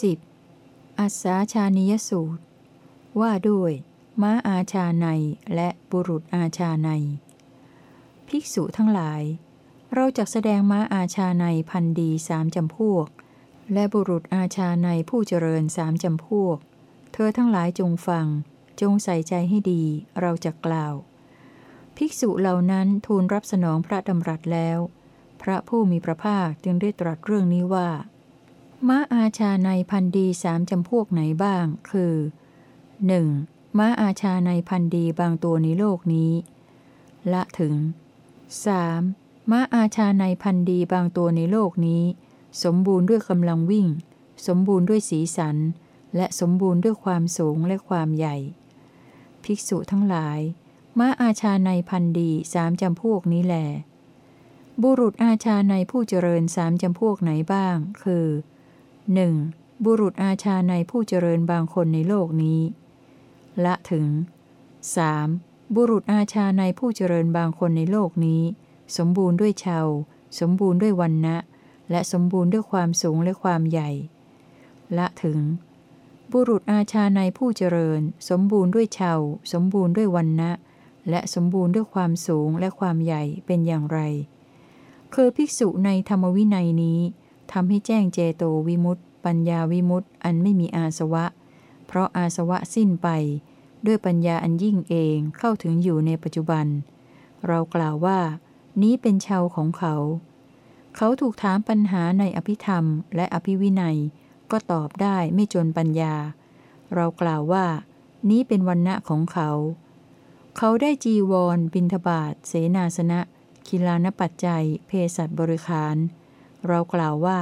10. อัศาชานิยสูตร ว่าด้วย ม้าอาชาในและบุรุษอาชาใน ภิกษุทั้งหลาย เราจะแสดงม้าอาชาในพันดีสามจำพวก และบุรุษอาชาในผู้เจริญสามจำพวก เธอทั้งหลายจงฟัง จงใส่ใจให้ดี เราจะกล่าว ภิกษุเหล่านั้นทูลรับสนองพระดำรัสแล้ว พระผู้มีพระภาคจึงได้ตรัสเรื่องนี้ว่า ม้าอาชาในพันดีสามจำพวกไหนบ้าง คือ 1. ม้าอาชาในพันดีบางตัวในโลกนี้ ละถึง 3. ม้าอาชาในพันดีบางตัวในโลกนี้ สมบูรณ์ด้วยกำลังวิ่ง สมบูรณ์ด้วยสีสัน และสมบูรณ์ด้วยความสูงและความใหญ่ ภิกษุทั้งหลาย ม้าอาชาในพันดีสามจำพวกนี้แหลบุรุษอาชาในผู้เจริญสามจำพวกไหนบ้าง คือ นึ่งบุรุษอาชาในผู้เจริญบางคนในโลกนี้ ละถึง 3. บุรุษอาชาในผู้เจริญบางคนในโลกนี้ สมบูรณ์ด้วยชาวสมบูรณ์ด้วยวันนะและสมบูรณ์ด้วยความสูงและความใหญ่ ละถึง บุรุษอาชาในผู้เจริญ สมบูรณ์ด้วยชาวสมบูรณ์ด้วยวันนะและสมบูรณ์ด้วยความสูงและความใหญ่เป็นอย่างไร คือภิกษุในธรรมวินัยนี้ ทำให้แจ้งเจโตวิมุตต์ปัญญาวิมุตต์อันไม่มีอาสวะ เพราะอาสวะสิ้นไป ด้วยปัญญาอันยิ่งเองเข้าถึงอยู่ในปัจจุบัน เรากล่าวว่า นี้เป็นชาวของเขา เขาถูกถามปัญหาในอภิธรรม และอภิวินัย ก็ตอบได้ไม่จนปัญญา เรากล่าวว่า นี้เป็นวันณะของเขา เขาได้จีวร บินทบาทเสนาสนะคิลานปัจจัยเพศัตบริคาร เรากล่าวว่า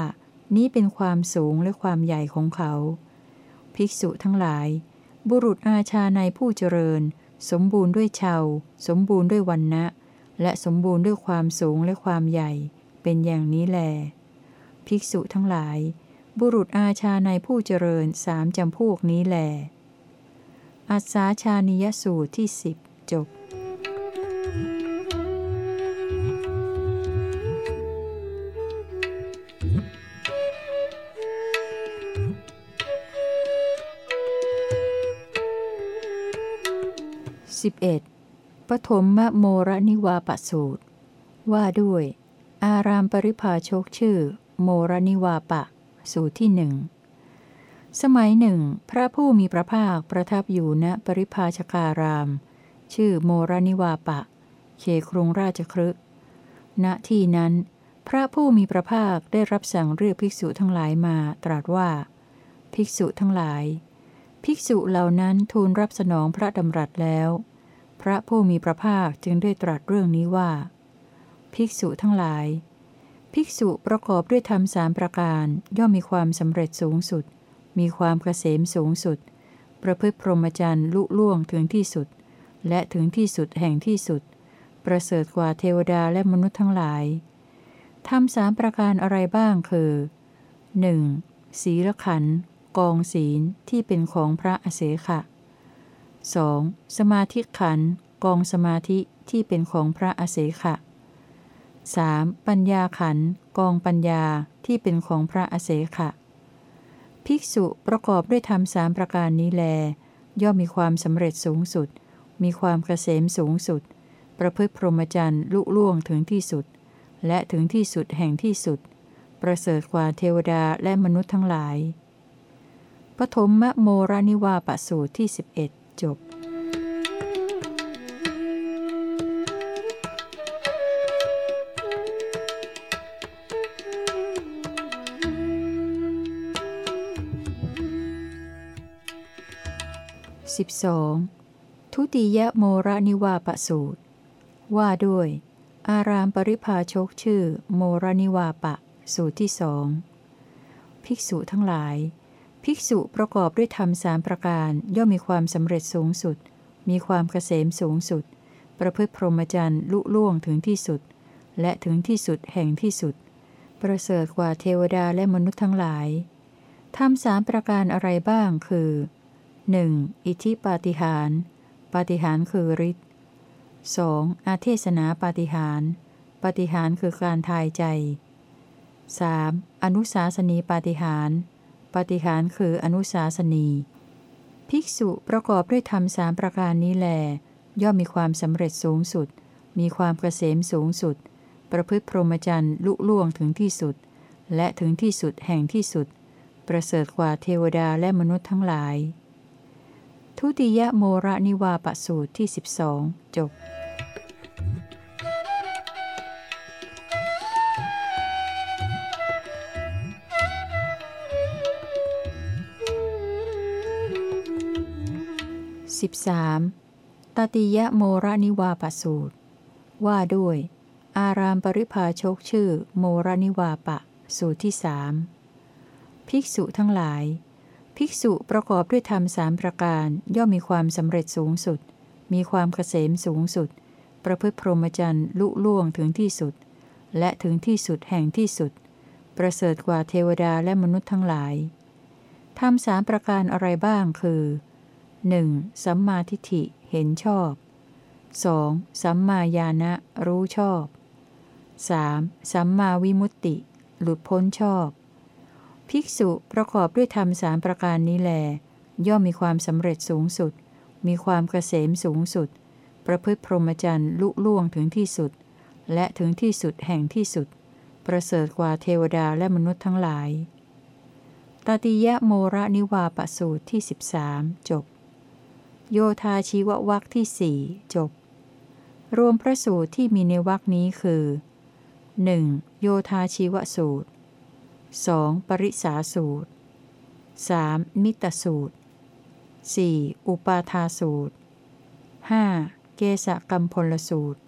นี้เป็นความสูงและความใหญ่ของเขา ภิกษุทั้งหลาย บุรุษอาชาในผู้เจริญ สมบูรณ์ด้วยชาวสมบูรณ์ด้วยวันนะและสมบูรณ์ด้วยความสูงและความใหญ่ เป็นอย่างนี้แล ภิกษุทั้งหลาย บุรุษอาชาในผู้เจริญสามจำพวกนี้แลอัศาชานิยสูตรที่สิบจบ 11. ปฐมมโมรนิวาปสูตร ว่าด้วย อารามปริภาชกชื่อ โมรนิวาปะ สูตรที่หนึ่งสมัยหนึ่ง พระผู้มีพระภาคประทับอยู่ณปริภาชการาม ชื่อโมรนิวาปะ เขครุงราชครึณที่นั้น พระผู้มีพระภาคได้รับสั่งเรียกภิกษุทั้งหลายมาตรัสว่า ภิกษุทั้งหลาย ภิกษุเหล่านั้นทูลรับสนองพระดำรัสแล้ว ระผู้มีพระภาคจึงได้ตรัสเรื่องนี้ว่า ภิกษุทั้งหลาย ภิกษุประกอบด้วยธรรมสามประการ ย่อมมีความสำเร็จสูงสุด มีความเกษมสูงสุด ประพฤติพรหมจรรย์ลุล่วงถึงที่สุด และถึงที่สุดแห่งที่สุด ประเสริฐกว่าเทวดาและมนุษย์ทั้งหลายทำสามประการอะไรบ้างคือ 1. ศีลขันกองศีลที่เป็นของพระอเสขะ 2. สมาธิขันกองสมาธิที่เป็นของพระอเสขะ 3. ปัญญาขันกองปัญญาที่เป็นของพระอเสขะ ภิกษุประกอบด้วยธรรมสามประการนี้แล ย่อมมีความสำเร็จสูงสุด มีความเกษมสูงสุด ประพฤติพรหมจรรย์ลุล่วงถึงที่สุด และถึงที่สุดแห่งที่สุด ประเสริฐกว่าเทวดาและมนุษย์ทั้งหลายปฐมมโมรนิวาปสูตรที่11 จบ 12. ทุติยโมระนิวาปสูตร ว่าด้วย อารามปริภาชกชื่อ โมระนิวาปะ สูตรที่สอง ภิกษุทั้งหลาย ภิกษุประกอบด้วยธรรมสามประการ ย่อมมีความสำเร็จสูงสุด มีความเกษมสูงสุด ประพฤติพรหมจรรย์ลุล่วงถึงที่สุด และถึงที่สุดแห่งที่สุด ประเสริฐกว่าเทวดาและมนุษย์ทั้งหลายทำสามประการอะไรบ้างคือ 1. อิทธิปาฏิหารปาฏิหารคือฤทธิ์ 2. อาเทศนาปาฏิหารปาฏิหารคือการทายใจ 3. อนุสาสนีปาฏิหาร ปฏิหารคืออนุสาสนี ภิกษุประกอบด้วยธรรมสามประการนี้แล ย่อมมีความสำเร็จสูงสุด มีความเกษมสูงสุด ประพฤติพรหมจรรย์ลุล่วงถึงที่สุด และถึงที่สุดแห่งที่สุด ประเสริฐกว่าเทวดาและมนุษย์ทั้งหลาย ทุติยโมระนิวาปสูตรที่ 12 จบ 13. ตติยโมระนิวาปสูตร ว่าด้วย อารามปริภาชกชื่อโมระนิวาปะ สูตรที่สามภิกษุทั้งหลาย ภิกษุประกอบด้วยธรรมสามประการย่อมมีความสำเร็จสูงสุด มีความเกษมสูงสุด ประพฤติพรหมจรรย์ลุล่วงถึงที่สุด และถึงที่สุดแห่งที่สุด ประเสริฐกว่าเทวดาและมนุษย์ทั้งหลายธรรมสามประการอะไรบ้างคือ 1. สัมมาทิฏฐิเห็นชอบ 2. สัมมาญาณะรู้ชอบ 3. สัมมาวิมุตติ หลุดพ้นชอบ ภิกษุประกอบด้วยธรรมสามประการนี้แล ย่อมมีความสำเร็จสูงสุด มีความเกษมสูงสุด ประพฤติพรหมจรรย์ลุล่วงถึงที่สุด และถึงที่สุดแห่งที่สุด ประเสริฐกว่าเทวดาและมนุษย์ทั้งหลาย ตติยะโมระนิวาปสูตรที่ 13 จบ โยธาชีววักที่สี่จบ รวมพระสูตรที่มีในวักนี้คือ 1. โยธาชีวสูตร 2. ปริสาสูตร 3. มิตรสูตร 4. อุปาทาสูตร 5. เกสกรรมพลสูตร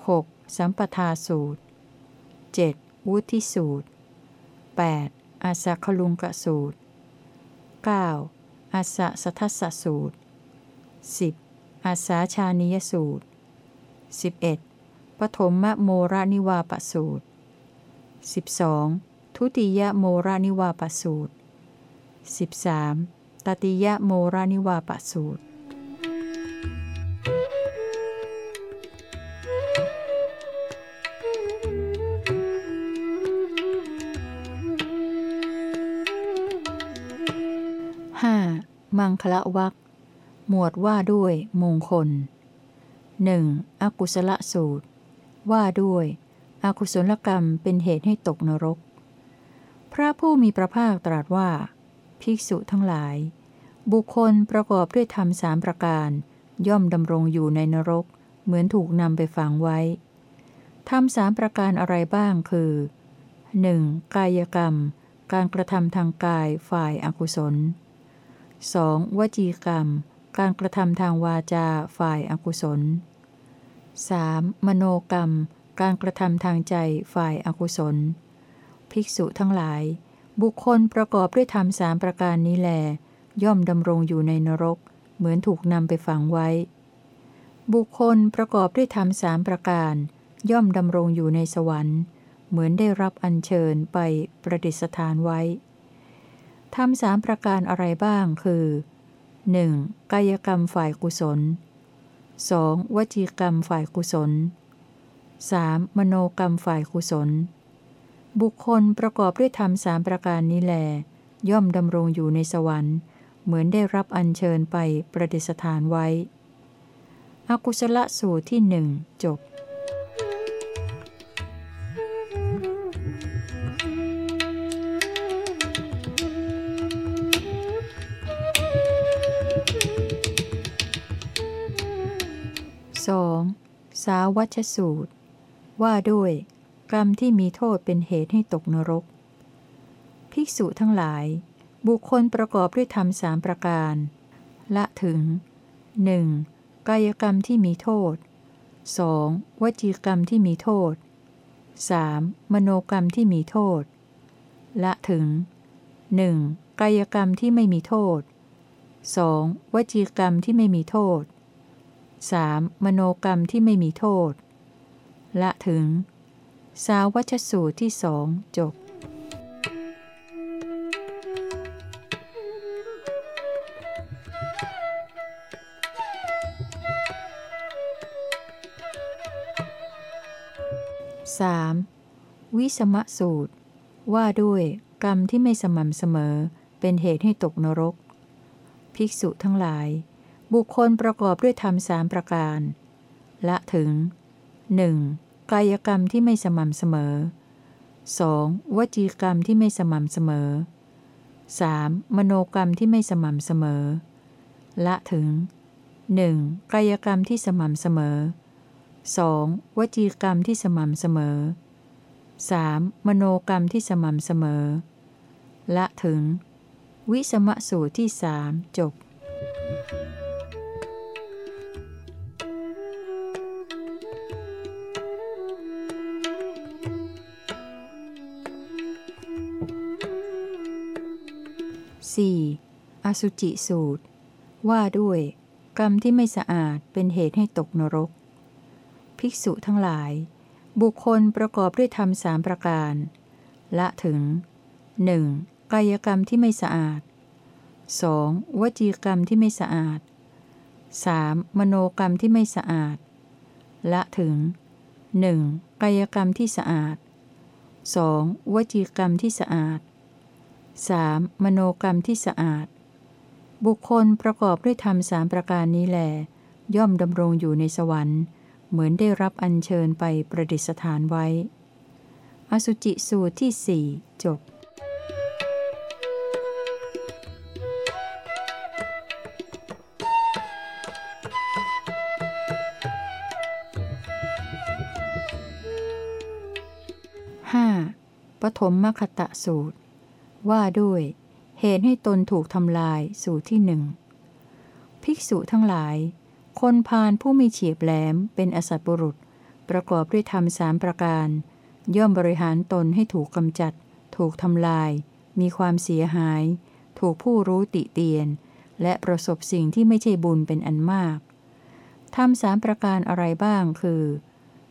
6. สัมปทาสูตร 7. วุธิสูตร 8. อาสัคลุงกะสูตร 9. อาสะสัทสสูตร 10. อาสาชานิยสูตร 11. ปฐมโมรานิวาปสูตร 12. ทุติยโมรานิวาปสูตร 13. ตติยโมรานิวาปสูตร 5. มังคละวัก หมวดว่าด้วยมงคลหนึ่งอกุศลสูตร ว่าด้วย อกุศลกรรมเป็นเหตุให้ตกนรก พระผู้มีพระภาคตรัสว่า ภิกษุทั้งหลาย บุคคลประกอบด้วยธรรมสามประการ ย่อมดำรงอยู่ในนรก เหมือนถูกนำไปฝังไว้ธรรมสามประการอะไรบ้างคือ 1. กายกรรม การกระทำทางกายฝ่ายอากุศล 2. วจีกรรม การกระทำทางวาจาฝ่ายอากุศล 3. มโนกรรม การกระทำทางใจฝ่ายอากุศล ภิกษุทั้งหลาย บุคคลประกอบด้วยธรรมสามประการนี้แล ย่อมดำรงอยู่ในนรก เหมือนถูกนำไปฝังไว้ บุคคลประกอบด้วยธรรมสามประการ ย่อมดำรงอยู่ในสวรรค์ เหมือนได้รับอัญเชิญไปประดิษฐานไว้ธรรมสามประการอะไรบ้างคือ 1. กายกรรมฝ่ายกุศล 2. วจีกรรมฝ่ายกุศล 3. มโนกรรมฝ่ายกุศล บุคคลประกอบด้วยธรรมสามประการนี้แล ย่อมดำรงอยู่ในสวรรค์ เหมือนได้รับอัญเชิญไปประดิษฐานไว้ อกุศลสูตรที่หนึ่งจบ วัชสูตร ว่าด้วย กรรมที่มีโทษเป็นเหตุให้ตกนรก ภิกษุทั้งหลาย บุคคลประกอบด้วยธรรมสามประการ ละถึง 1. กายกรรมที่มีโทษ 2. วจีกรรมที่มีโทษ 3. มโนกรรมที่มีโทษ ละถึง 1. กายกรรมที่ไม่มีโทษ 2. วจีกรรมที่ไม่มีโทษ 3. มโนกรรมที่ไม่มีโทษ ละถึง สาวัชสูตรที่สองจบ 3. วิสมะสูตร ว่าด้วยกรรมที่ไม่สม่ำเสมอเป็นเหตุให้ตกนรก ภิกษุทั้งหลาย บุคคลประกอบด้วยธรรมสามประการ ละถึง 1. กายกรรมที่ไม่สม่ำเสมอ 2. วจีกรรมที่ไม่สม่ำเสมอ 3. มโนกรรมที่ไม่สม่ำเสมอ ละถึง 1. กายกรรมที่สม่ำเสมอ 2. วจีกรรมที่สม่ำเสมอ 3. มโนกรรมที่สม่ำเสมอ ละถึง วิสมะสูตรที่สามจบ 4. อสุจิสูตร ว่าด้วย กรรมที่ไม่สะอาดเป็นเหตุให้ตกนรก ภิกษุทั้งหลาย บุคคลประกอบด้วยธรรมสามประการ ละถึง 1. กายกรรมที่ไม่สะอาด 2. วจีกรรมที่ไม่สะอาด 3. มโนกรรมที่ไม่สะอาด ละถึง 1. กายกรรมที่สะอาด 2. วจีกรรมที่สะอาด 3. มโนกรรมที่สะอาด บุคคลประกอบด้วยธรรมสามประการนี้แหลย่อมดำรงอยู่ในสวรรค์ เหมือนได้รับอัญเชิญไปประดิษฐานไว้ อสุจิสูตรที่สี่จบ 5. ปฐมมคตะสูตร ว่าด้วย เหตุให้ตนถูกทำลายสูตรที่หนึ่งภิกษุทั้งหลาย คนพาลผู้มีเฉียบแหลมเป็นอสัตบุรุษ ประกอบด้วยธรรมสามประการ ย่อมบริหารตนให้ถูกกำจัด ถูกทำลาย มีความเสียหาย ถูกผู้รู้ติเตียน และประสบสิ่งที่ไม่ใช่บุญเป็นอันมากทำสามประการอะไรบ้างคือ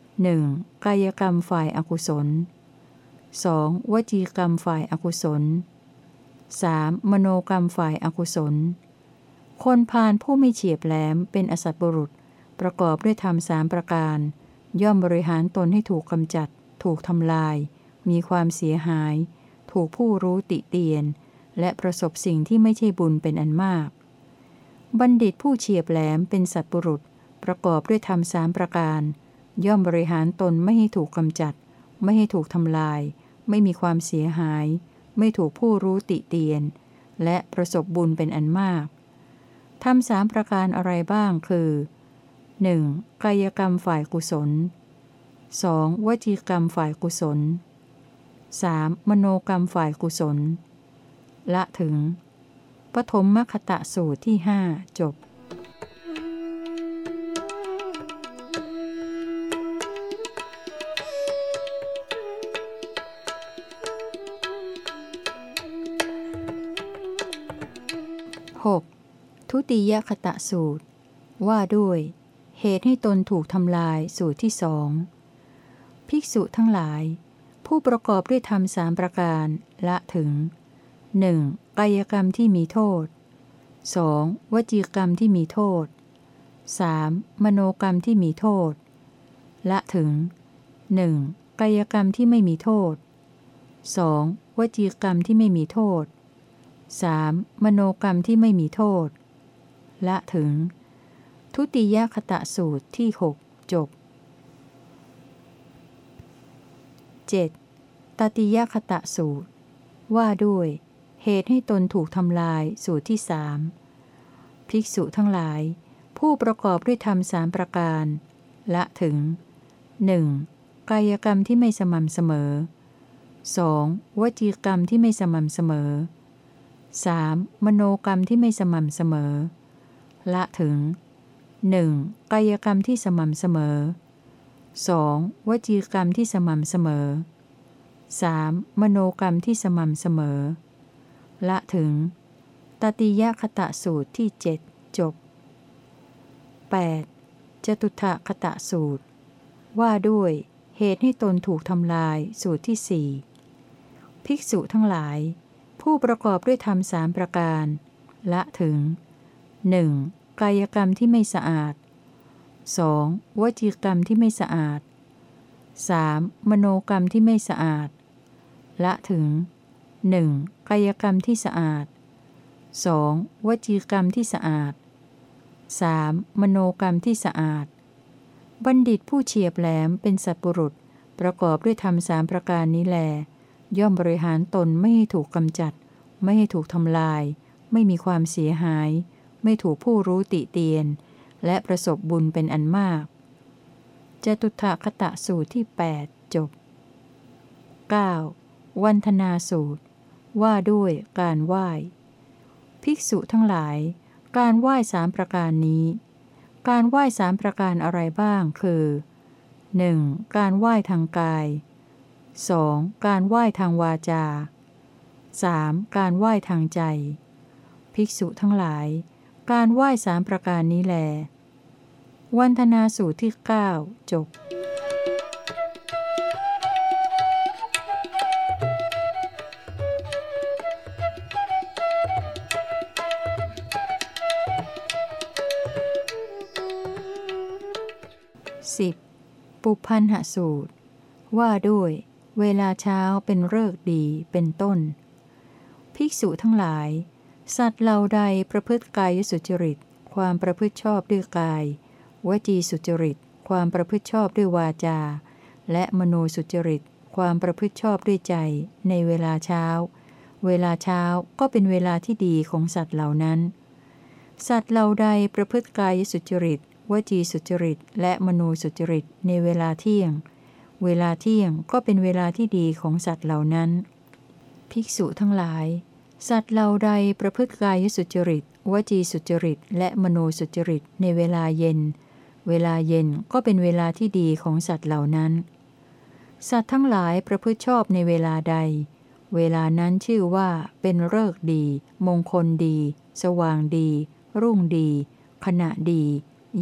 1. กายกรรมฝ่ายอากุศล 2. วจีกรรมฝ่ายอากุศล 3. มโนกรรมฝ่ายอากุศล คนพาลผู้ไม่เฉียบแหลมเป็นอสัตบุรุษ ประกอบด้วยธรรมสามประการ ย่อมบริหารตนให้ถูกกำจัด ถูกทำลาย มีความเสียหาย ถูกผู้รู้ติเตียน และประสบสิ่งที่ไม่ใช่บุญเป็นอันมาก บัณฑิตผู้เฉียบแหลมเป็นสัตบุรุษ ประกอบด้วยธรรมสามประการ ย่อมบริหารตนไม่ให้ถูกกำจัด ไม่ให้ถูกทำลาย ไม่มีความเสียหาย ไม่ถูกผู้รู้ติเตียน และประสบบุญเป็นอันมากทำสามประการอะไรบ้างคือ 1. กายกรรมฝ่ายกุศล 2. วจีกรรมฝ่ายกุศล 3. มโนกรรมฝ่ายกุศล ละถึง ปฐมมคตะสูตรที่หจบ 6. ทุติยคตะสูตร ว่าด้วย เหตุให้ตนถูกทำลายสูตรที่สองภิกษุทั้งหลาย ผู้ประกอบด้วยธรรมสามประการละถึง 1. กายกรรมที่มีโทษ 2. วจีกรรมที่มีโทษ 3. มโนกรรมที่มีโทษ ละถึง 1. กายกรรมที่ไม่มีโทษ 2. วจีกรรมที่ไม่มีโทษ 3. มโนกรรมที่ไม่มีโทษ ละถึง ทุติยคตะสูตรที่หจบ 7. ตติยคตะสูตร ว่าด้วย เหตุให้ตนถูกทำลายสูตรที่สามภิกษุทั้งหลาย ผู้ประกอบด้วยธรรมสามประการ ละถึง 1. กายกรรมที่ไม่สม่ำเสมอ 2. วจีกรรมที่ไม่สม่ำเสมอ 3. มโนกรรมที่ไม่สม่ำเสมอ ละถึง 1. กายกรรมที่สม่ำเสมอ 2. วจีกรรมที่สม่ำเสมอ 3. มโนกรรมที่สม่ำเสมอ ละถึง ตติยคตะสูตรที่เจ็ดจบ 8. จตุถคตะสูตร ว่าด้วยเหตุให้ตนถูกทำลายสูตรที่สี่ภิกษุทั้งหลาย ผู้ประกอบด้วยธรรมสามประการ ละถึง 1. กายกรรมที่ไม่สะอาด 2. วจีกรรมที่ไม่สะอาด 3. มโนกรรมที่ไม่สะอาด ละถึง 1. กายกรรมที่สะอาด 2. วจีกรรมที่สะอาด 3. มโนกรรมที่สะอาด บัณฑิตผู้เฉียบแหลมเป็นสัตบุรุษ ประกอบด้วยธรรมสามประการนี้แล ย่อมบริหารตนไม่ให้ถูกกำจัด ไม่ให้ถูกทำลาย ไม่มีความเสียหาย ไม่ถูกผู้รู้ติเตียน และประสบบุญเป็นอันมากจตุถคตะสูตรที่ 8 จบ 9. วันธนาสูตร ว่าด้วยการไหว้ ภิกษุทั้งหลาย การไหว้สามประการนี้ การไหว้สามประการอะไรบ้างคือ 1. การไหว้ทางกาย 2. การไหว้ทางวาจา 3. การไหว้ทางใจ ภิกษุทั้งหลาย การไหว้สามประการนี้แล วันธนาสูตรที่ 9 จบ 10. ปุพันหสูตร ว่าด้วย เวลาเช้าเป็นเลิกดีเป็นต้น ภิกษุทั้งหลาย สัตว์เหล่าใดประพฤติกายสุจริต ความประพฤติชอบด้วยกาย วจีสุจริต ความประพฤติชอบด้วยวาจา และมโนสุจริต ความประพฤติชอบด้วยใจ ในเวลาเช้า เวลาเช้าก็เป็นเวลาที่ดีของสัตว์เหล่านั้น สัตว์เหล่าใดประพฤติกายสุจริต วจีสุจริต และมโนสุจริตในเวลาเที่ยง เวลาเที่ยงก็เป็นเวลาที่ดีของสัตว์เหล่านั้น ภิกษุทั้งหลาย สัตว์เหล่าใดประพฤติกายสุจริต วจีสุจริต และมโนสุจริตในเวลาเย็น เวลาเย็นก็เป็นเวลาที่ดีของสัตว์เหล่านั้น สัตว์ทั้งหลายประพฤติชอบในเวลาใด เวลานั้นชื่อว่าเป็นเลิกดี มงคลดี สว่างดี รุ่งดี ขณะดี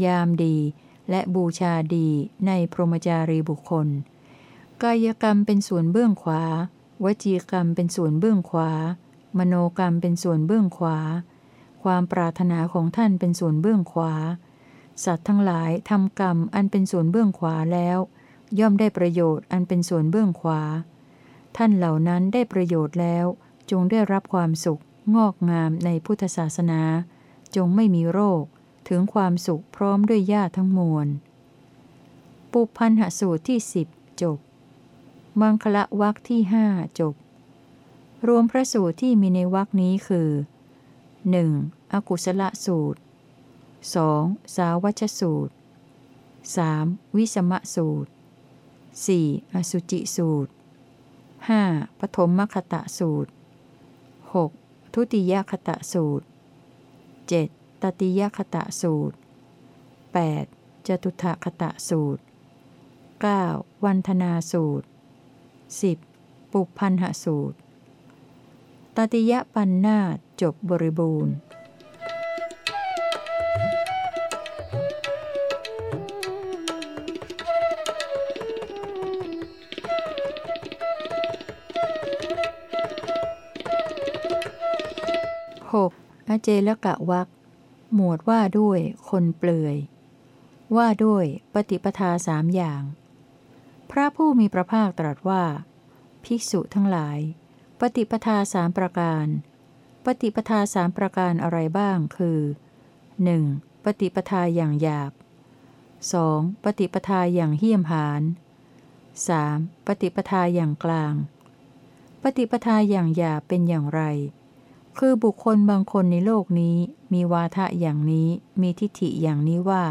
ยามดี และบูชาดีในพรหมจารีบุคคล กายกรรมเป็นส่วนเบื้องขวา วจีกรรมเป็นส่วนเบื้องขวา มโนกรรมเป็นส่วนเบื้องขวา ความปรารถนาของท่านเป็นส่วนเบื้องขวา สัตว์ทั้งหลายทำกรรมอันเป็นส่วนเบื้องขวาแล้ว ย่อมได้ประโยชน์อันเป็นส่วนเบื้องขวา ท่านเหล่านั้นได้ประโยชน์แล้ว จงได้รับความสุข งอกงามในพุทธศาสนา จงไม่มีโรค ถึงความสุขพร้อมด้วยญาติทั้งมวล ปุพันหสูตรที่สิบจบ มังคละวักที่ห้าจบ รวมพระสูตรที่มีในวักนี้คือ 1. อกุศลสูตร 2. สาวัชสูตร 3. วิสมะสูตร 4. อสุจิสูตร 5. ปฐมมคตะสูตร 6. ทุติยคตะสูตร 7. ตติยคตะสูตร 8. จตุถคตะสูตร 9. วันธนาสูตร 10. ปุพันหสูตร ตติยปันนาจบบริบูรณ์ 6. อเจลกะวัก หมวดว่าด้วยคนเปลือย ว่าด้วยปฏิปทาสามอย่าง พระผู้มีพระภาคตรัสว่า ภิกษุทั้งหลาย ปฏิปทาสามประการ ปฏิปทาสามประการอะไรบ้างคือ 1. ปฏิปทาอย่างหยาบ 2. ปฏิปทาอย่างเหี้ยมหาน 3. ปฏิปทาอย่างกลาง ปฏิปทาอย่างหยาบเป็นอย่างไร คือบุคคลบางคนในโลกนี้มีวาทะอย่างนี้มีทิฏฐิอย่างนี้ว่า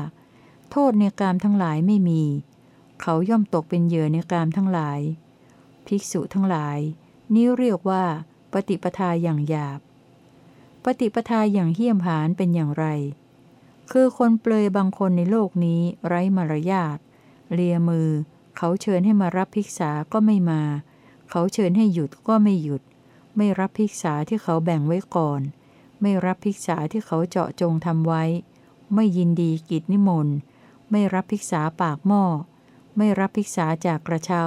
โทษในกามทั้งหลายไม่มี เขาย่อมตกเป็นเหยื่อในกามทั้งหลาย ภิกษุทั้งหลาย นี้เรียกว่า ปฏิปทาอย่างหยาบ ปฏิปทาอย่างเหี้ยมหานเป็นอย่างไร คือคนเปลยบางคนในโลกนี้ไร้มารยาทเลียมือ เขาเชิญให้มารับภิกษาก็ไม่มา เขาเชิญให้หยุดก็ไม่หยุด ไม่รับภิกษาที่เขาแบ่งไว้ก่อน ไม่รับภิกษาที่เขาเจาะจงทำไว้ ไม่ยินดีกิจนิมนต์ ไม่รับภิกษาปากหม้อ ไม่รับภิกษาจากกระเช้า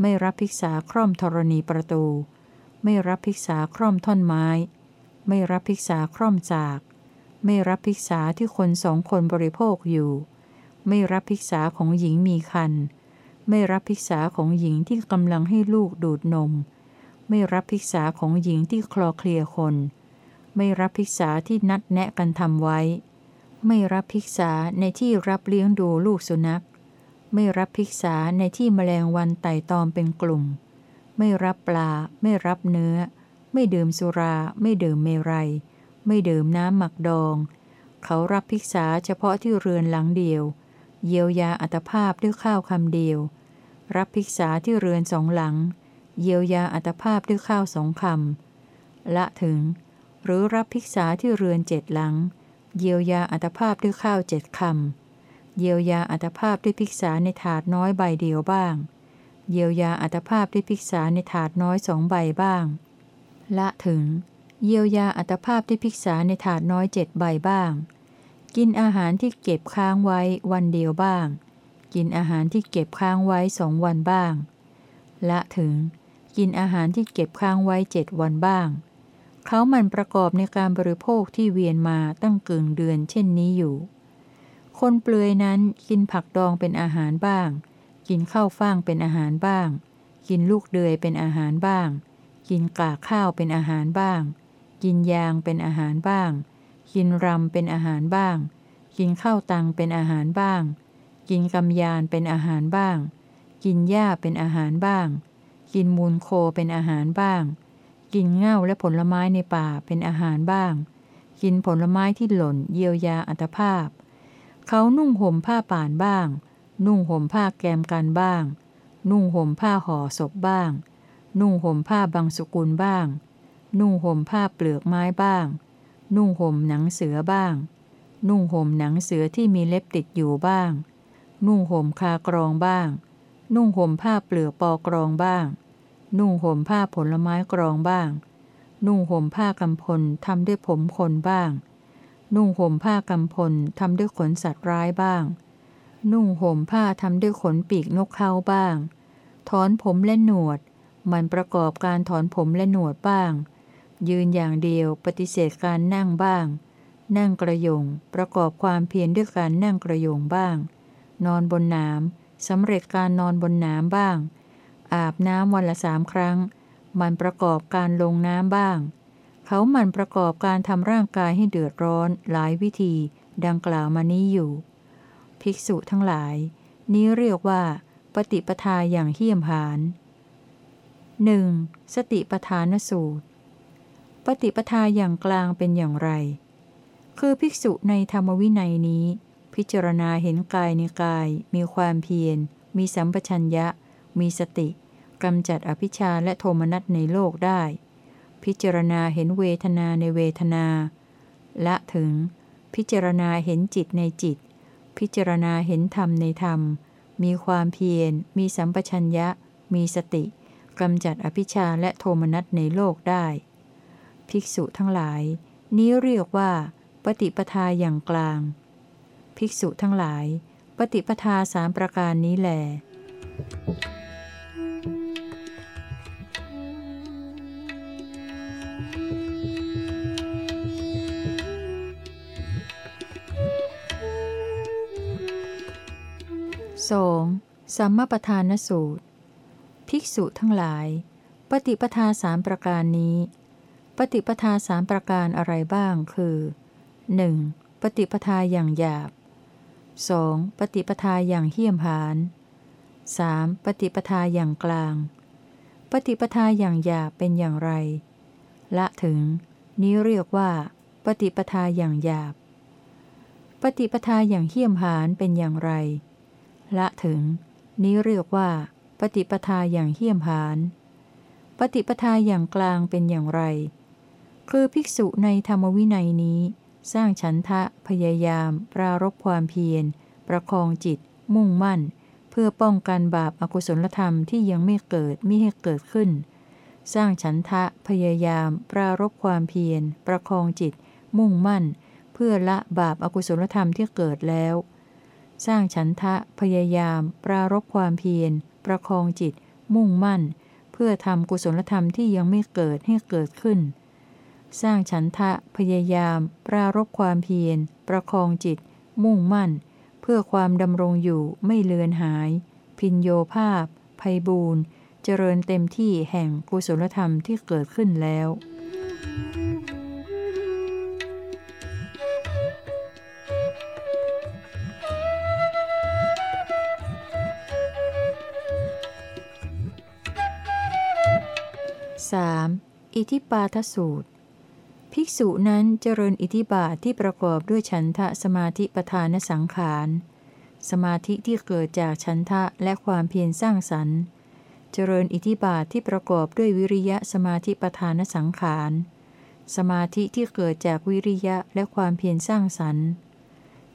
ไม่รับภิกษาคร่อมธรณีประตู ไม่รับภิกษาคร่อมท่อนไม้ ไม่รับภิกษาคร่อมจาก ไม่รับภิกษาที่คนสองคนบริโภคอยู่ ไม่รับภิกษาของหญิงมีคัน ไม่รับภิกษาของหญิงที่กำลังให้ลูกดูดนม ไม่รับภิกษาของหญิงที่คลอเคลียคน ไม่รับภิกษาที่นัดแนะกันทำไว้ ไม่รับภิกษาในที่รับเลี้ยงดูลูกสุนัข ไม่รับภิกษาในที่แมลงวันไต่ตอมเป็นกลุ่ม ไม่รับปลา ไม่รับเนื้อ ไม่ดื่มสุรา ไม่ดื่มเมรัย ไม่ดื่มน้ำหมักดอง เขารับภิกษาเฉพาะที่เรือนหลังเดียว เยียวยาอัตภาพด้วยข้าวคำเดียว รับภิกษาที่เรือนสองหลัง เยียวยาอัตภาพด้วยข้าวสองคำละถึง หรือรับภิกษาที่เรือนเจ็ดหลัง เยียวยาอัตภาพด้วยข้าวเจ็ดคำเยียวยาอัตภาพด้วยภิกษาในถาดน้อยใบเดียวบ้าง เยียวยาอัตภาพด้วยภิกษาในถาดน้อยสองใบบ้าง ละถึง เยียวยาอัตภาพด้วยภิกษาในถาดน้อยเจ็ดใบบ้าง กินอาหารที่เก็บค้างไว้วันเดียวบ้าง กินอาหารที่เก็บค้างไว้สองวันบ้าง ละถึง กินอาหารที่เก็บค้างไว้เจ็ดวันบ้าง เขามันประกอบในการบริโภคที่เวียนมาตั้งกึ่งเดือนเช่นนี้อยู่ คนเปลือยนั้นกินผักดองเป็นอาหารบ้าง กินข้าวฟ่างเป็นอาหารบ้าง กินลูกเดือยเป็นอาหารบ้าง กินกากข้าวเป็นอาหารบ้าง กินยางเป็นอาหารบ้าง กินรำเป็นอาหารบ้าง กินข้าวตังเป็นอาหารบ้าง กินกำยานเป็นอาหารบ้าง กินหญ้าเป็นอาหารบ้าง กินมูลโคเป็นอาหารบ้าง กินเง่าและผลไม้ในป่าเป็นอาหารบ้าง กินผลไม้ที่หล่นเยียวยาอัตภาพ เขานุ่งห่มผ้าป่านบ้าง นุ่งห่มผ้าแกมกันบ้าง นุ่งห่มผ้าห่อศพบ้าง นุ่งห่มผ้าบางสุกุลบ้าง นุ่งห่มผ้าเปลือกไม้บ้าง นุ่งห่มหนังเสือบ้าง นุ่งห่มหนังเสือที่มีเล็บติดอยู่บ้าง นุ่งห่มคากรองบ้างนุ่งห่มผ้าเปลือกปอกรองบ้าง นุ่งห่มผ้าผลไม้กรองบ้าง นุ่งห่มผ้ากำพลทำด้วยผมคนบ้าง นุ่งห่มผ้ากำพลทำด้วยขนสัตว์ร้ายบ้าง นุ่งห่มผ้าทำด้วยขนปีกนกเขาบ้าง ถอนผมและหนวด มันประกอบการถอนผมและหนวดบ้าง ยืนอย่างเดียวปฏิเสธการนั่งบ้าง นั่งกระยงประกอบความเพียรด้วยการนั่งกระยงบ้าง นอนบนน้ำสำเร็จการนอนบนน้ำบ้าง อาบน้ำวันละสามครั้ง มันประกอบการลงน้ำบ้าง เขามันประกอบการทำร่างกายให้เดือดร้อนหลายวิธี ดังกล่าวมานี้อยู่ ภิกษุทั้งหลาย นี้เรียกว่า ปฏิปทาอย่างเหี้ยมหานหนึ่งสติปทานสูตร ปฏิปทาอย่างกลางเป็นอย่างไร คือภิกษุในธรรมวินัยนี้ พิจารณาเห็นกายในกาย มีความเพียร มีสัมปชัญญะ มีสติ กำจัดอภิชาและโทมนัสในโลกได้ พิจารณาเห็นเวทนาในเวทนา ละถึง พิจารณาเห็นจิตในจิต พิจารณาเห็นธรรมในธรรม มีความเพียร มีสัมปชัญญะ มีสติกำจัดอภิชาและโทมนัสในโลกได้ ภิกษุทั้งหลาย นี้เรียกว่า ปฏิปทาอย่างกลาง ภิกษุทั้งหลาย ปฏิปทาสามประการนี้แหละ 2. สัมมาประธานสูตร ภิกษุทั้งหลาย ปฏิปทาสามประการนี้ ปฏิปทาสามประการอะไรบ้างคือ 1. ปฏิปทาอย่างหยาบ 2. ปฏิปทาอย่างเหี้ยมหาน 3. ปฏิปทาอย่างกลาง ปฏิปทาอย่างหยาบเป็นอย่างไร ละถึง นี้เรียกว่า ปฏิปทาอย่างหยาบ ปฏิปทาอย่างเหี้ยมหานเป็นอย่างไร ละถึง นี้เรียกว่า ปฏิปทาอย่างเหี้ยมหาน ปฏิปทาอย่างกลางเป็นอย่างไร คือภิกษุในธรรมวินัยนี้ สร้างฉันทะพยายาม ปรารบความเพียร ประคองจิต มุ่งมั่น เพื่อป้องกันบาปอากุศลธรรมที่ยังไม่เกิดไม่ให้เกิดขึ้น สร้างฉันทะพยายาม ปรารบความเพียร ประคองจิต มุ่งมั่น เพื่อละบาปอากุศลธรรมที่เกิดแล้ว สร้างฉันทะ พยายาม ปรารบความเพียร ประคองจิต มุ่งมั่น เพื่อทำกุศลธรรมที่ยังไม่เกิดให้เกิดขึ้น สร้างฉันทะ พยายาม ปรารบความเพียร ประคองจิต มุ่งมั่น เพื่อความดำรงอยู่ไม่เลือนหาย พินโยภาพ ภัยบูนเจริญเต็มที่แห่งกุศลธรรมที่เกิดขึ้นแล้ว 3. อิทิปาทสูตร ภิกษุนั้นเจริญอิทิบาทที่ประกอบด้วยฉันทะสมาธิประธานสังขาร สมาธิที่เกิดจากฉันทะและความเพียรสร้างสรรค์ เจริญอิทิบาทที่ประกอบด้วยวิริยะสมาธิประธานสังขาร สมาธิที่เกิดจากวิริยะและความเพียรสร้างสรรค์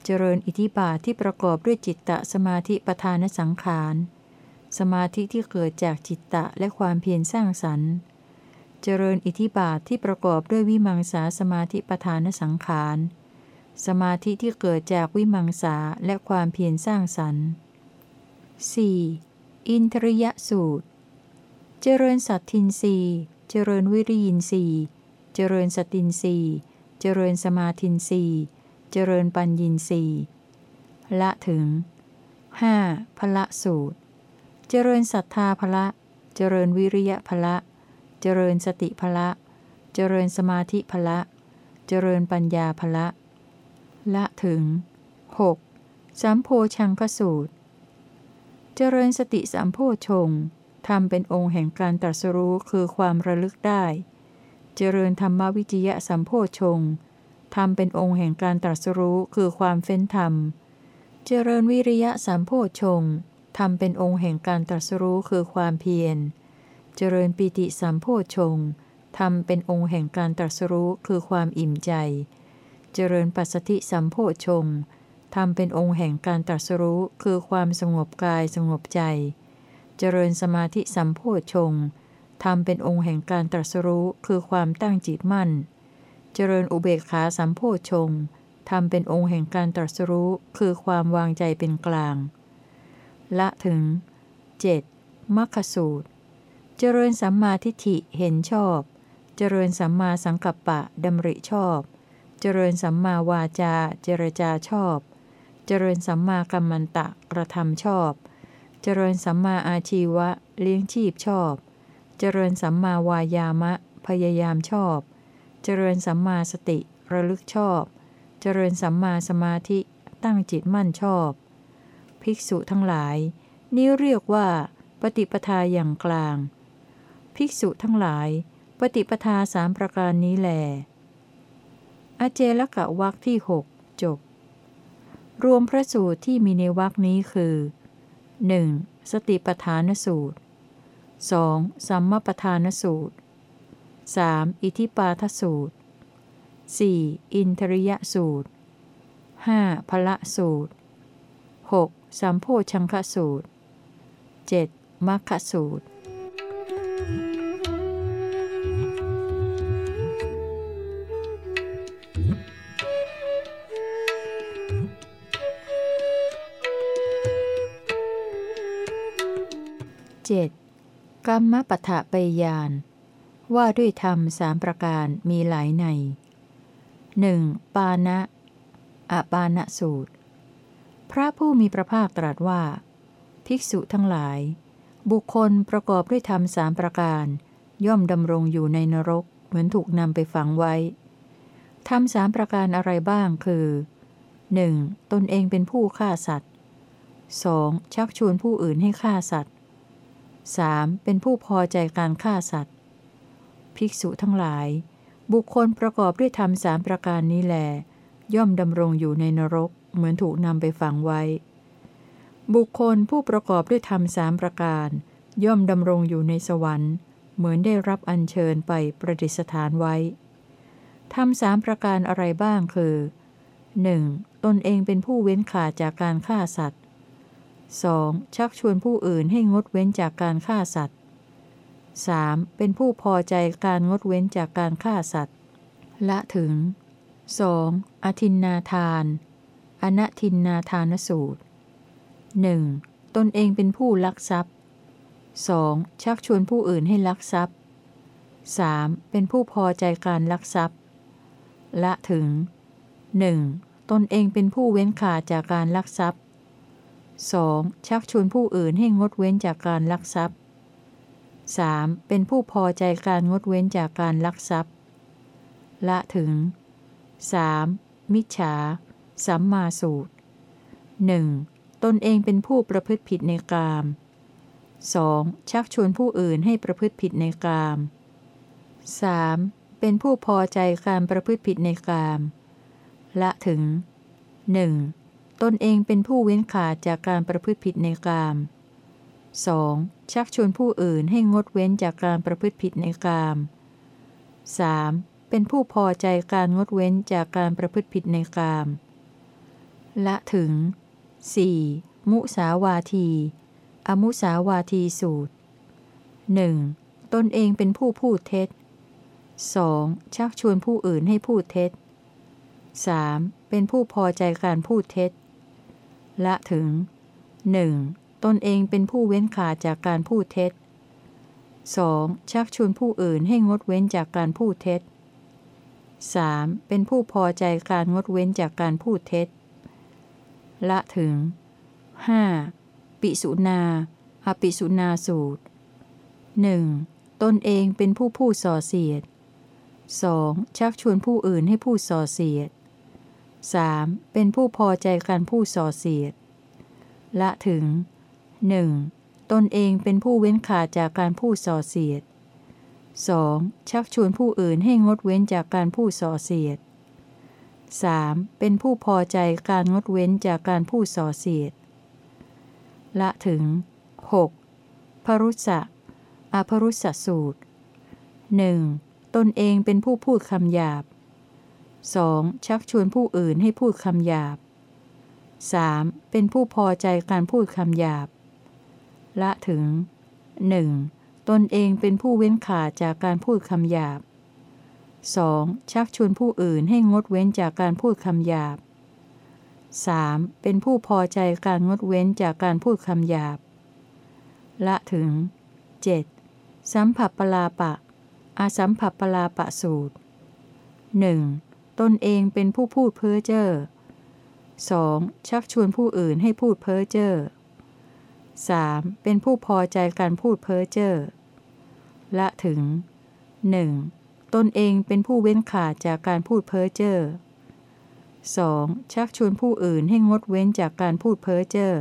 เจริญอิทิบาทที่ประกอบด้วยจิตตสมาธิประธานสังขาร สมาธิที่เกิดจากจิตตะและความเพียรสร้างสรรค์ เจริญอิทิบาทที่ประกอบด้วยวิมังสาสมาธิประธานสังขาร สมาธิที่เกิดจากวิมังสาและความเพียรสร้างสรรค์ 4. อินทริยสูตร เจริญสัตทินรีเจริญวิริยินรีเจริญสตินรีเจริญสมาทินรีเจริญปัญญินรีละถึง 5. พละสูตร เจริญศรัทธาพละ เจริญวิริยะพละ เจริญสติพละ เจริญสมาธิพละ เจริญปัญญาพละ ละถึง 6. สัมโพชังคสูตร เจริญสติสัมโพชงทำเป็นองค์แห่งการตรัสรู้คือความระลึกได้ เจริญธรรมวิจยะสัมโพชงทำเป็นองค์แห่งการตรัสรู้คือความเฟ้นธรรม เจริญวิริยะสัมโพชงทำเป็นองค์แห่งการตรัสรู้คือความเพียร เจริญปิติสัมโพชงทำเป็นองค์แห่งการตรัสรู้คือความอิ่มใจ เจริญปัสสติสัมโพชงทำเป็นองค์แห่งการตรัสรู้คือความสงบกายสงบใจ เจริญสมาธิสัมโพชงทำเป็นองค์แห่งการตรัสรู้คือความตั้งจิตมั่น เจริญอุเบกขาสัมโพชงทำเป็นองค์แห่งการตรัสรู้คือความวางใจเป็นกลาง ละถึง 7. มัคคสูตร เจริญสัมมาทิฏฐิเห็นชอบ เจริญสัมมาสังกัปปะดำริชอบ เจริญสัมมาวาจาเจรจาชอบ เจริญสัมมากัมมันตะกระทำชอบ เจริญสัมมาอาชีวะเลี้ยงชีพชอบ เจริญสัมมาวายามะ พยายามชอบ เจริญสัมมาสติระลึกชอบ เจริญสัมมาสมาธิตั้งจิตมั่นชอบ ภิกษุทั้งหลาย นี้เรียกว่า ปฏิปทาอย่างกลาง ภิกษุทั้งหลาย ปฏิปทาสามประการนี้แล อเจลกะวักที่หกจบ รวมพระสูตรที่มีในวักนี้คือ 1. สติปทานสูตร 2. สัมมาปทานสูตร 3. อิทิปาทสูตร 4. อินทริยสูตร 5. พละสูตร 6. สัมโพชังคสูตร 7. มัคคสูตร จ็ดกรรมปะทะปยาน ว่าด้วยธรรมสามประการมีหลายในหนึ่งปานะอปานะสูตร พระผู้มีพระภาคตรัสว่า ภิกษุทั้งหลาย บุคคลประกอบด้วยธรรมสามประการ ย่อมดำรงอยู่ในนรก เหมือนถูกนำไปฝังไว้ธรรมสามประการอะไรบ้างคือ 1. ตนเองเป็นผู้ฆ่าสัตว์ 2. ชักชวนผู้อื่นให้ฆ่าสัตว์ 3. เป็นผู้พอใจการฆ่าสัตว์ ภิกษุทั้งหลาย บุคคลประกอบด้วยธรรมสามประการนี้แล ย่อมดำรงอยู่ในนรก เหมือนถูกนำไปฝังไว้ บุคคลผู้ประกอบด้วยธรรมสามประการ ย่อมดำรงอยู่ในสวรรค์ เหมือนได้รับอัญเชิญไปประดิษฐานไว้ธรรมสามประการอะไรบ้างคือ 1. ตนเองเป็นผู้เว้นขาดจากการฆ่าสัตว์ 2. ชักชวนผู้อื่นให้งดเว้นจากการฆ่าสัตว์ 3. เป็นผู้พอใจการงดเว้นจากการฆ่าสัตว์ ละถึง 2. อธินนาทาน อนัทินนาทานสูตร 1. ตนเองเป็นผู้ลักทรัพย์ 2. ชักชวนผู้อื่นให้ลักทรัพย์ 3. เป็นผู้พอใจการลักทรัพย์ ละถึง 1. ตนเองเป็นผู้เว้นขาดจากการลักทรัพย์ 2. ชักชวนผู้อื่นให้งดเว้นจากการลักทรัพย์ 3. เป็นผู้พอใจการงดเว้นจากการลักทรัพย์ ละถึง 3. มิจฉา สัมมาสูตร 1. ตนเองเป็นผู้ประพฤติผิดในกาม 2. ชักชวนผู้อื่นให้ประพฤติผิดในกาม 3. เป็นผู้พอใจการประพฤติผิดในกาม ละถึง 1. ตนเองเป็นผู้เว้นขาดจากการประพฤติผิดในกาม 2. ชักชวนผู้อื่นให้งดเว้นจากการประพฤติผิดในกาม 3. เป็นผู้พอใจการงดเว้นจากการประพฤติผิดในกาม ละถึง 4. มุสาวาที อมุสาวาทีสูตร 1. ตนเองเป็นผู้พูดเท็จ 2. ชักชวนผู้อื่นให้พูดเท็จ 3. เป็นผู้พอใจการพูดเท็จ ละถึง 1. ตนเองเป็นผู้เว้นขาดจากการพูดเท็จ 2. ชักชวนผู้อื่นให้งดเว้นจากการพูดเท็จ 3. เป็นผู้พอใจการงดเว้นจากการพูดเท็จ ละถึง 5. ปิสุนา อปิสุนาสูตร 1. ตนเองเป็นผู้พูดส่อเสียด 2. ชักชวนผู้อื่นให้พูดส่อเสียด 3. เป็นผู้พอใจการพูดส่อเสียด ละถึง 1. ตนเองเป็นผู้เว้นขาดจากการพูดส่อเสียด 2. ชักชวนผู้อื่นให้งดเว้นจากการพูดส่อเสียด 3. เป็นผู้พอใจการงดเว้นจากการพูดส่อเสียด ละถึง 6. พรุษะอภรุษสูตร 1. ตนเองเป็นผู้พูดคำหยาบ 2. ชักชวนผู้อื่นให้พูดคำหยาบ 3. เป็นผู้พอใจการพูดคำหยาบ ละถึง 1. ตนเองเป็นผู้เว้นขาดจากการพูดคำหยาบ 2. ชักชวนผู้อื่นให้งดเว้นจากการพูดคำหยาบ 3. เป็นผู้พอใจการงดเว้นจากการพูดคำหยาบ ละถึง 7. สัมผัสปลาปะ อาสัมผัสปลาปะสูตร 1. ตนเองเป็นผู้พูดเพ้อเจ้อ 2. ชักชวนผู้อื่นให้พูดเพ้อเจ้อ 3. เป็นผู้พอใจการพูดเพ้อเจ้อ ละถึง 1. ตนเองเป็นผู้เว้นขาดจากการพูดเพ้อเจ้อ 2. ชักชวนผู้อื่นให้งดเว้นจากการพูดเพ้อเจ้อ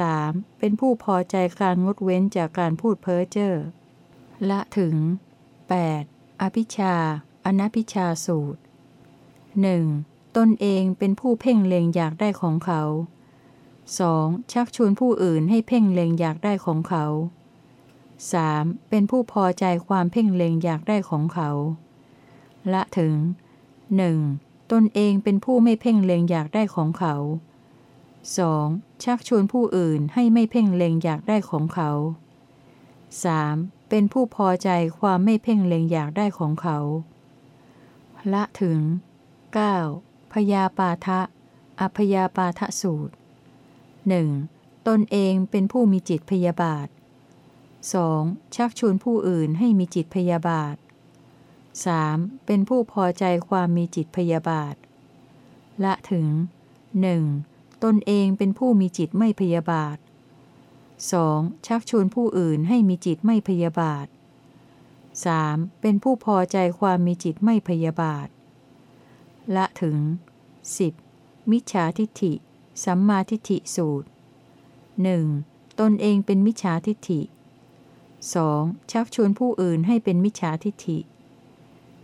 3. เป็นผู้พอใจการงดเว้นจากการพูดเพ้อเจ้อ ละถึง 8. อภิชา อนัพิชาสูตร 1. ตนเองเป็นผู้เพ่งเล็งอยากได้ของเขา 2. ชักชวนผู้อื่นให้เพ่งเล็งอยากได้ของเขา 3. เป็นผู้พอใจความเพ่งเล็งอยากได้ของเขา ละถึง 1. ตนเองเป็นผู้ไม่เพ่งเล็งอยากได้ของเขา 2. ชักชวนผู้อื่นให้ไม่เพ่งเล็งอยากได้ของเขา 3. เป็นผู้พอใจความไม่เพ่งเล็งอยากได้ของเขา ละถึง 9. พยาปาทะ อพยาปาทะสูตร 1. ตนเองเป็นผู้มีจิตพยาบาท 2. ชักชวนผู้อื่นให้มีจิตพยาบาท 3. เป็นผู้พอใจความมีจิตพยาบาท ละถึง 1. ตนเองเป็นผู้มีจิตไม่พยาบาท 2. ชักชวนผู้อื่นให้มีจิตไม่พยาบาท 3. เป็นผู้พอใจความมีจิตไม่พยาบาท ละถึง 10. มิจฉาทิฏฐิ สัมมาทิฏฐิสูตร 1. ตนเองเป็นมิจฉาทิฏฐิ 2. ชักชวนผู้อื่นให้เป็นมิจฉาทิฏฐิ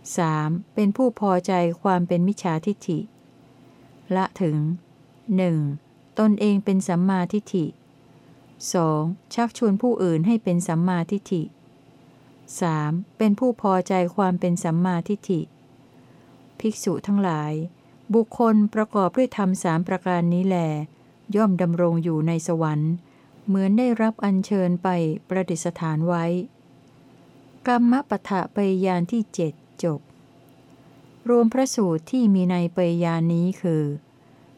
3. เป็นผู้พอใจความเป็นมิจฉาทิฏฐิ ละถึง 1. ตนเองเป็นสัมมาทิฏฐิ 2. ชักชวนผู้อื่นให้เป็นสัมมาทิฏฐิ 3. เป็นผู้พอใจความเป็นสัมมาทิฏฐิ ภิกษุทั้งหลาย บุคคลประกอบด้วยธรรมสามประการนี้แล ย่อมดำรงอยู่ในสวรรค์ เหมือนได้รับอัญเชิญไปประดิษฐานไว้ กรรมปะทะปยยานที่เจ็ดจบ รวมพระสูตรที่มีในปยยานนี้คือ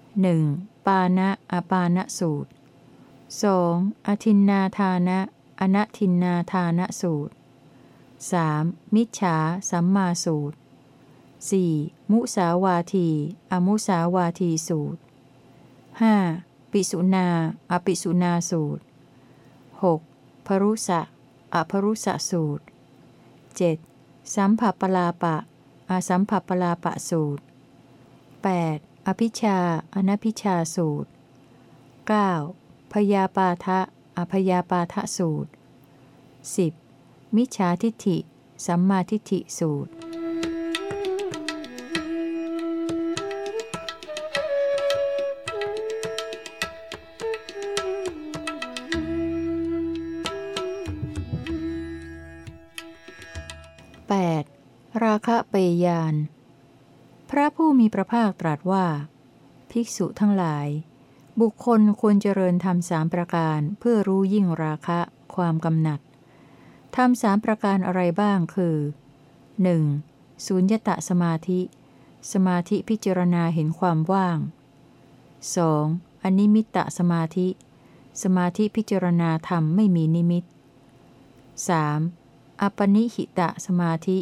1. ปานะอปานะสูตร 2. อทินนาทานะ อนัทินนาทานะสูตร 3. มิจฉาสัมมาสูตร 4. มุสาวาที อมุสาวาทีสูตร 5. ปิสุนา อปิสุนาสูตร 6. พรุสะอภรุสสูตร 7. สัมผัปลาปะ อสัมผัปลาปะสูตร 8. อภิชาอนภิชาสูตร 9. พยาปาทะอพยาปาทะสูตร 10. มิจฉาทิฏฐิ สัมมาทิฏฐิสูตร 8. ราคะเปยาน พระผู้มีพระภาคตรัสว่า ภิกษุทั้งหลาย บุคคลควรเจริญธรรมสามประการเพื่อรู้ยิ่งราคะ ความกำหนัด ธรรมสามประการอะไรบ้างคือ 1. สุญญตะสมาธิ สมาธิพิจารณาเห็นความว่าง 2. อนิมิตตสมาธิ สมาธิพิจารณาธรรมไม่มีนิมิต 3. อปนิหิตะสมาธิ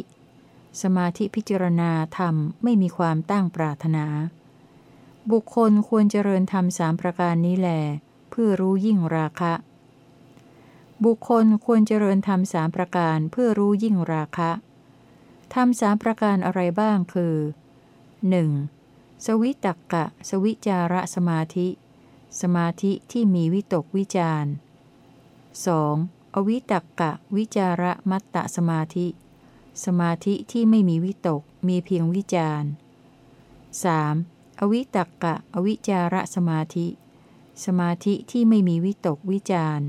สมาธิพิจารณาธรรมไม่มีความตั้งปรารถนา บุคคลควรเจริญธรรมสามประการนี้แล เพื่อรู้ยิ่งราคะ บุคคลควรเจริญธรรมสามประการเพื่อรู้ยิ่งราคะธรรมสามประการอะไรบ้างคือ 1. สวิตักกะ สวิจาระสมาธิ สมาธิที่มีวิตกวิจาร 2. อวิตักกะ วิจาระมัตตสมาธิ สมาธิที่ไม่มีวิตกมีเพียงวิจาร 3. อวิตักกะ อวิจาระสมาธิ สมาธิที่ไม่มีวิตกวิจาร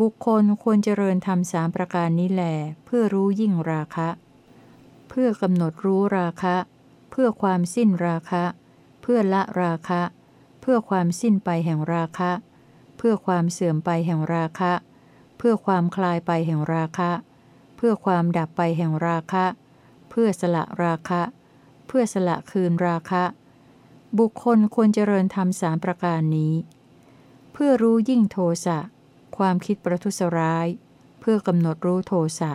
บุคคลควรเจริญธรรมสามประการนี้แล เพื่อรู้ยิ่งราคะ เพื่อกำหนดรู้ราคะ เพื่อความสิ้นราคะ เพื่อละราคะ เพื่อความสิ้นไปแห่งราคะ เพื่อความเสื่อมไปแห่งราคะ เพื่อความคลายไปแห่งราคะ เพื่อความดับไปแห่งราคะ เพื่อสละราคะ เพื่อสละคืนราคะ บุคคลควรเจริญธรรมสามประการนี้ เพื่อรู้ยิ่งโทสะ ความคิดประทุษร้าย เพื่อกำหนดรู้โทสะ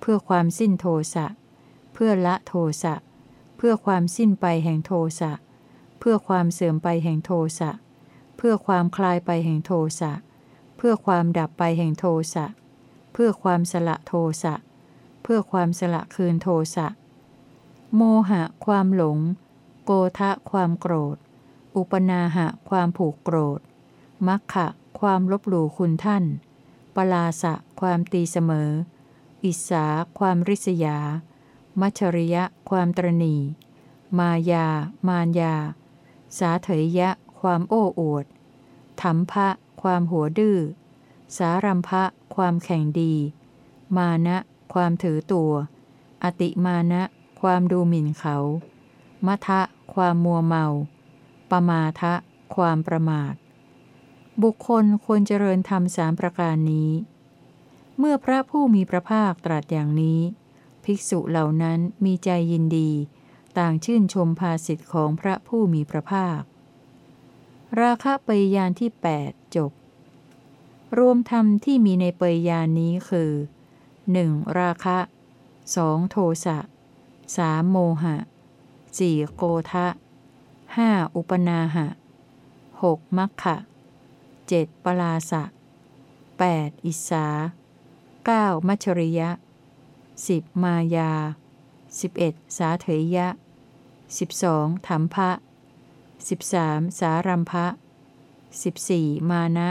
เพื่อความสิ้นโทสะ เพื่อละโทสะ เพื่อความสิ้นไปแห่งโทสะ เพื่อความเสื่อมไปแห่งโทสะ เพื่อความคลายไปแห่งโทสะ เพื่อความดับไปแห่งโทสะ เพื่อความสละโทสะ เพื่อความสละคืนโทสะ โมหะ ความหลง โกทะความโกรธ อุปนาหะ ความผูกโกรธมัคคะ ความลบหลู่คุณท่าน ปลาสะความตีเสมอ อิสาความริษยา มัชริยะความตรณีมายา มานยา สาเถยยะ ความโอ้อวดธรรมภะความหัวดื้อ สารัมภะความแข่งดี มานะ ความถือตัว อติมานะ ความดูหมิ่นเขามัทะ ความมัวเมา ปมาทะ ความประมาท บุคคลควรเจริญธรรมสามประการนี้ เมื่อพระผู้มีพระภาคตรัสอย่างนี้ ภิกษุเหล่านั้นมีใจยินดี ต่างชื่นชมภาสิทธิ์ของพระผู้มีพระภาค ราคะปริยานที่ 8 จบ รวมธรรมที่มีในปิยานนี้คือ 1. ราคะ 2. โทสะ 3. โมหะ 4. โกทะ 5. อุปนาหะ 6. มัคคะ 7. ปลาสะ 8. อิสา 9. มัชริยะ 10. มายา 11. สาเถยยะ 12. ธรรมภะ 13. สารัมภะ 14. มานะ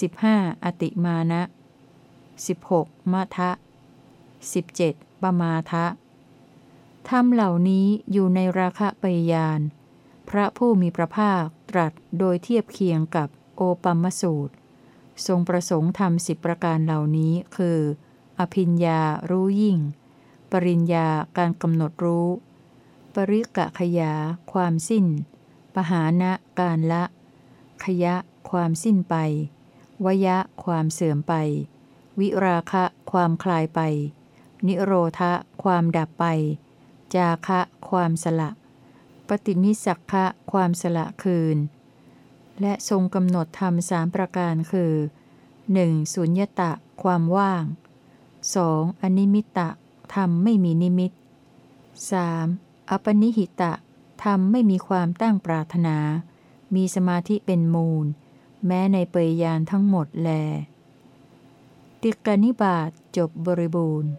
15. อติมานะ 16. มัทะ 17. ปมาทะธรรมเหล่านี้อยู่ในราคะปยาน พระผู้มีพระภาคตรัสโดยเทียบเคียงกับ โอปัมมสูตร ทรงประสงค์ทำสิบประการเหล่านี้คือ อภิญญารู้ยิ่ง ปริญญาการกำหนดรู้ ปริกะขยา ความสิ้น ปหานะการละ ขยะ ความสิ้นไป วยะ ความเสื่อมไป วิราคะ ความคลายไป นิโรธะ ความดับไป จาคะ ความสละ ปฏินิสักคะ ความสละคืน และทรงกำหนดธรรมสามประการคือ 1. สุญญตะ ความว่าง 2. อนิมิตตะ ธรรมไม่มีนิมิต 3. อปนิหิตะ ธรรมไม่มีความตั้งปรารถนา มีสมาธิเป็นมูล แม้ในเปยยานทั้งหมดแล ติกานิบาตจบบริบูรณ์